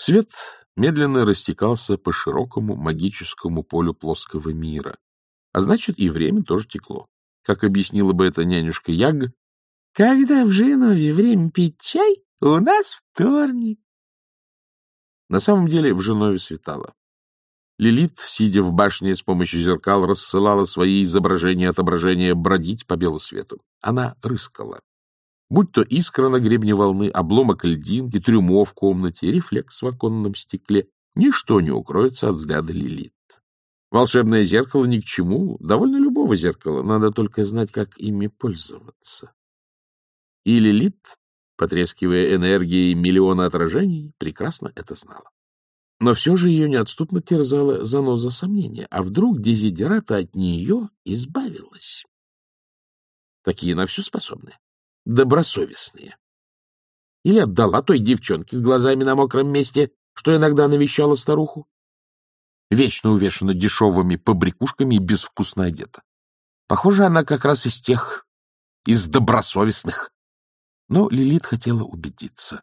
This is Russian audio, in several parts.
Свет медленно растекался по широкому магическому полю плоского мира, а значит, и время тоже текло. Как объяснила бы это нянюшка Яг, «Когда в Женове время пить чай, у нас вторник». На самом деле в Женове светало. Лилит, сидя в башне с помощью зеркал, рассылала свои изображения и отображения бродить по белу свету. Она рыскала. Будь то искра на гребне волны, обломок льдинки, трюмо в комнате, рефлекс в оконном стекле, ничто не укроется от взгляда Лилит. Волшебное зеркало ни к чему, довольно любого зеркала, надо только знать, как ими пользоваться. И Лилит, потрескивая энергией миллиона отражений, прекрасно это знала. Но все же ее неотступно терзала заноза сомнения. А вдруг Дезидерата от нее избавилась? Такие на все способны добросовестные. Или отдала той девчонке с глазами на мокром месте, что иногда навещала старуху. Вечно увешана дешевыми побрякушками и безвкусно одета. Похоже, она как раз из тех, из добросовестных. Но Лилит хотела убедиться.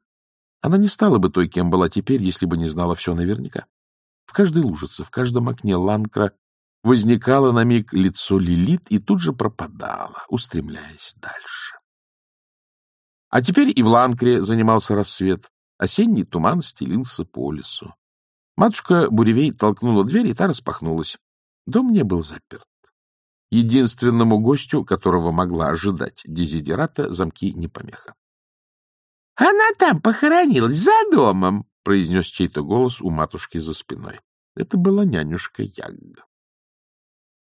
Она не стала бы той, кем была теперь, если бы не знала все наверняка. В каждой лужице, в каждом окне Ланкра возникало на миг лицо Лилит и тут же пропадало, устремляясь дальше. А теперь и в Ланкре занимался рассвет. Осенний туман стелился по лесу. Матушка Буревей толкнула дверь, и та распахнулась. Дом не был заперт. Единственному гостю, которого могла ожидать дезидерата, замки не помеха. — Она там похоронилась, за домом! — произнес чей-то голос у матушки за спиной. Это была нянюшка Ягга.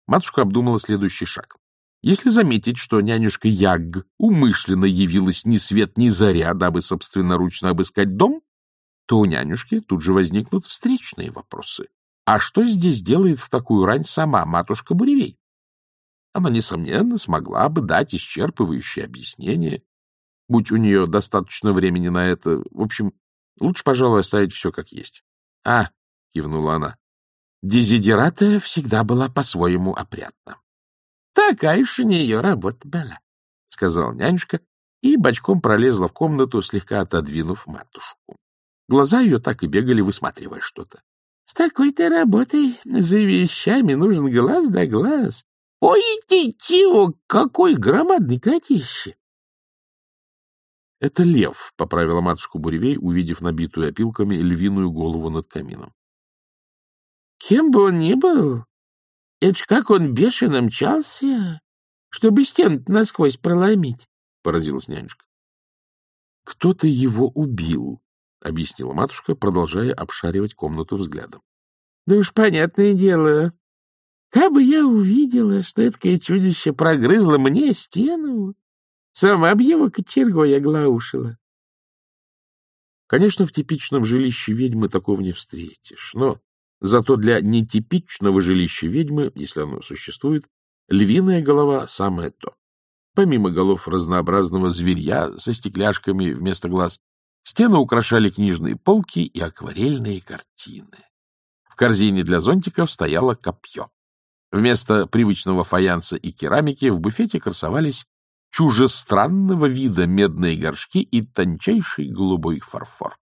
Матушка обдумала следующий шаг. Если заметить, что нянюшка Яг умышленно явилась ни свет ни заря, дабы собственноручно обыскать дом, то у нянюшки тут же возникнут встречные вопросы. А что здесь делает в такую рань сама матушка Буревей? Она, несомненно, смогла бы дать исчерпывающее объяснение, будь у нее достаточно времени на это. В общем, лучше, пожалуй, оставить все как есть. — А, — кивнула она, — дезидерата всегда была по-своему опрятна. — Такая уж у нее работа была, — сказал нянюшка и бочком пролезла в комнату, слегка отодвинув матушку. Глаза ее так и бегали, высматривая что-то. — С такой-то работой за вещами нужен глаз да глаз. Ой, ты чего, какой громадный котище! — Это лев, — поправила матушку Буревей, увидев набитую опилками львиную голову над камином. — Кем бы он ни был, это ж как он бешено мчался, чтобы стену насквозь проломить, — поразилась нянюшка. — Кто-то его убил, — объяснила матушка, продолжая обшаривать комнату взглядом. — Да уж понятное дело. Как бы я увидела, что это чудище прогрызло мне стену, сама б его кочергой оглаушила. Конечно, в типичном жилище ведьмы такого не встретишь, но Зато для нетипичного жилища ведьмы, если оно существует, львиная голова — самое то. Помимо голов разнообразного зверья со стекляшками вместо глаз, стены украшали книжные полки и акварельные картины. В корзине для зонтиков стояло копье. Вместо привычного фаянса и керамики в буфете красовались чужестранного вида медные горшки и тончайший голубой фарфор.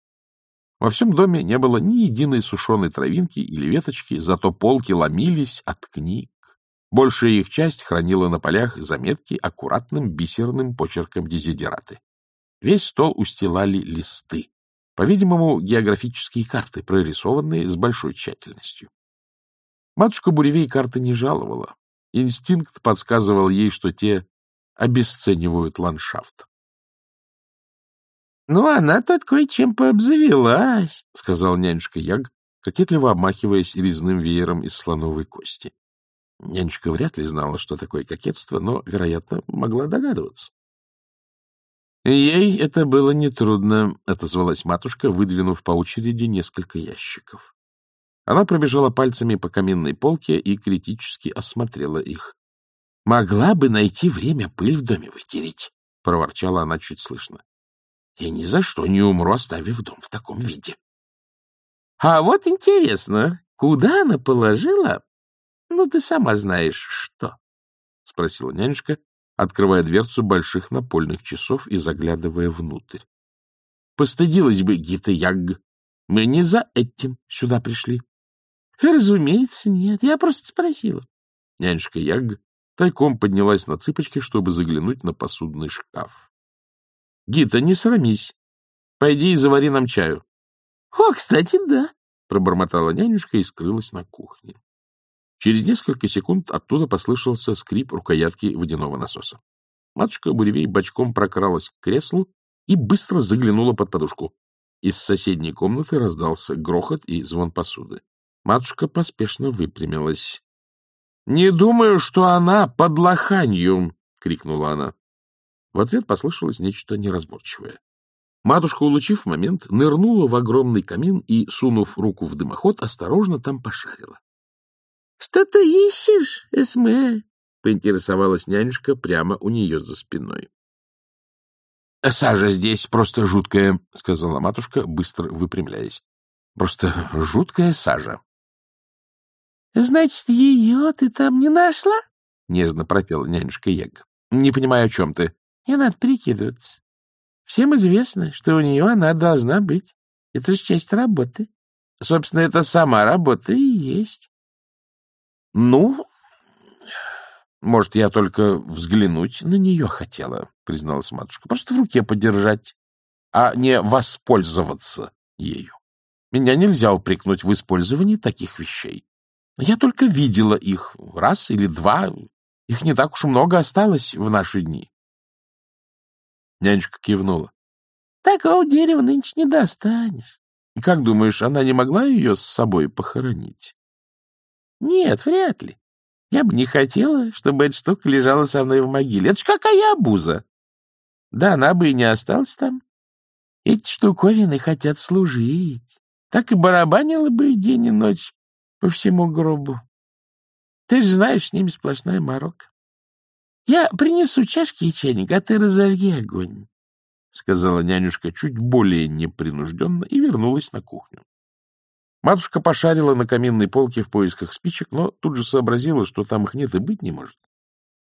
Во всем доме не было ни единой сушеной травинки или веточки, зато полки ломились от книг. Большая их часть хранила на полях заметки аккуратным бисерным почерком дезидераты. Весь стол устилали листы, по-видимому, географические карты, прорисованные с большой тщательностью. Матушка Буревей карты не жаловала. Инстинкт подсказывал ей, что те обесценивают ландшафт. — Ну, она тут кое-чем пообзавелась, — сказал нянюшка Яг, кокетливо обмахиваясь резным веером из слоновой кости. Нянюшка вряд ли знала, что такое кокетство, но, вероятно, могла догадываться. Ей это было нетрудно, — отозвалась матушка, выдвинув по очереди несколько ящиков. Она пробежала пальцами по каминной полке и критически осмотрела их. — Могла бы найти время пыль в доме вытереть, — проворчала она чуть слышно. Я ни за что не умру, оставив дом в таком виде. — А вот интересно, куда она положила? Ну, ты сама знаешь, что? — спросила нянюшка, открывая дверцу больших напольных часов и заглядывая внутрь. Постыдилась бы Гита Яг. Мы не за этим сюда пришли. — Разумеется, нет. Я просто спросила. Нянюшка Яг тайком поднялась на цыпочки, чтобы заглянуть на посудный шкаф. — Гита, не срамись. Пойди и завари нам чаю. — О, кстати, да, — пробормотала нянюшка и скрылась на кухне. Через несколько секунд оттуда послышался скрип рукоятки водяного насоса. Матушка Буревей бочком прокралась к креслу и быстро заглянула под подушку. Из соседней комнаты раздался грохот и звон посуды. Матушка поспешно выпрямилась. — Не думаю, что она под лоханью! — крикнула она. В ответ послышалось нечто неразборчивое. Матушка, улучив момент, нырнула в огромный камин и, сунув руку в дымоход, осторожно там пошарила. — Что ты ищешь, Эсме? — поинтересовалась нянюшка прямо у нее за спиной. — Сажа здесь просто жуткая, — сказала матушка, быстро выпрямляясь. — Просто жуткая сажа. — Значит, ее ты там не нашла? — нежно пропела нянюшка Яг. — Не понимаю, о чем ты. — Не надо прикидываться. Всем известно, что у нее она должна быть. Это же часть работы. Собственно, это сама работа и есть. — Ну, может, я только взглянуть на нее хотела, — призналась матушка. — Просто в руке подержать, а не воспользоваться ею. Меня нельзя упрекнуть в использовании таких вещей. Я только видела их раз или два. Их не так уж много осталось в наши дни. Нянюшка кивнула. — Такого дерева нынче не достанешь. — Как думаешь, она не могла ее с собой похоронить? — Нет, вряд ли. Я бы не хотела, чтобы эта штука лежала со мной в могиле. Это ж какая обуза! Да она бы и не осталась там. Эти штуковины хотят служить. Так и барабанила бы день и ночь по всему гробу. Ты же знаешь, с ними сплошная морока. Я принесу чашки и чайник, а ты разожги огонь, — сказала нянюшка чуть более непринужденно и вернулась на кухню. Матушка пошарила на каминной полке в поисках спичек, но тут же сообразила, что там их нет и быть не может.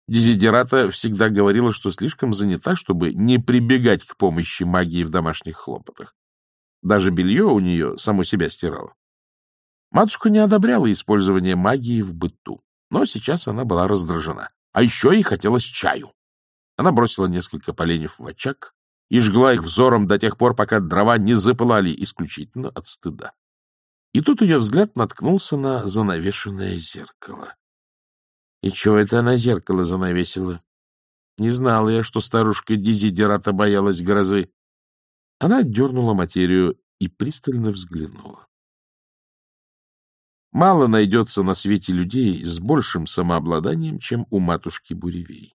Дезидерата всегда говорила, что слишком занята, чтобы не прибегать к помощи магии в домашних хлопотах. Даже белье у нее само себя стирало. Матушка не одобряла использование магии в быту, но сейчас она была раздражена. А еще ей хотелось чаю. Она бросила несколько поленьев в очаг и жгла их взором до тех пор, пока дрова не запылали исключительно от стыда. И тут ее взгляд наткнулся на занавешенное зеркало. И чего это она зеркало занавесила? Не знала я, что старушка Дизидерата боялась грозы. Она отдернула материю и пристально взглянула. Мало найдется на свете людей с большим самообладанием, чем у матушки Буревей.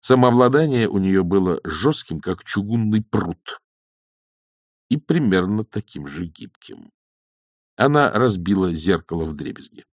Самообладание у нее было жестким, как чугунный пруд, и примерно таким же гибким. Она разбила зеркало в дребезги.